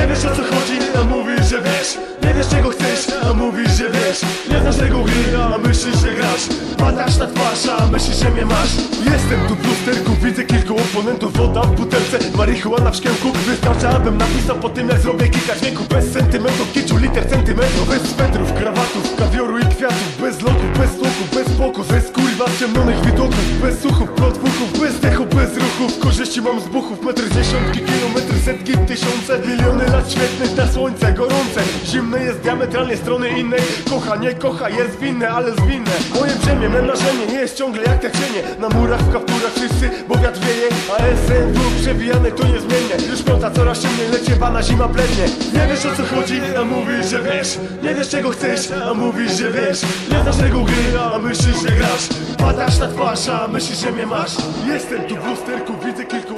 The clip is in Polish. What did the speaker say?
Nie wiesz o co chodzi, a mówisz, że wiesz. Nie wiesz czego chcesz, a mówisz, że wiesz. Nie znasz tego gry, a myślisz, że grasz. Padasz na twarz, a myślisz, że mnie masz. Jestem tu w lusterku, widzę kilku oponentów Woda w butelce, marihuana w szkiełku. Wystarcza, abym napisał po tym jak zrobię kilka dźwięków. Bez sentymentów, kiczu, liter, centymetrów. Bez swetrów, krawatów, kawioru i kwiatów. Bez loków, bez tłoków, bez spoko Bez kurwa ciemnionych widoków Bez słuchów, plot fuchów, bez Korzyści mam z buchów, metr dziesiątki, kilometry, setki, tysiące. Miliony lat świetnych na słońce, gorące. Zimne jest diametralnie strony innej. Kocha, nie kocha, jest winne, ale zwinne Moje brzemię, menażenie nie jest ciągle jak te cienie. Na murach, w kapturach wszyscy, bo wiatr wieje. A SNW przewijany to niezmiennie. Już piąta coraz ciemniej, leciewana zima blednie Nie wiesz o co chodzi, a mówisz, że wiesz. Nie wiesz czego chcesz, a mówisz, że wiesz. Nie znasz tego gry, a myślisz, że grasz Padasz na twarz, a myślisz, że mnie masz? Jestem tu w lusterku, widzę kilku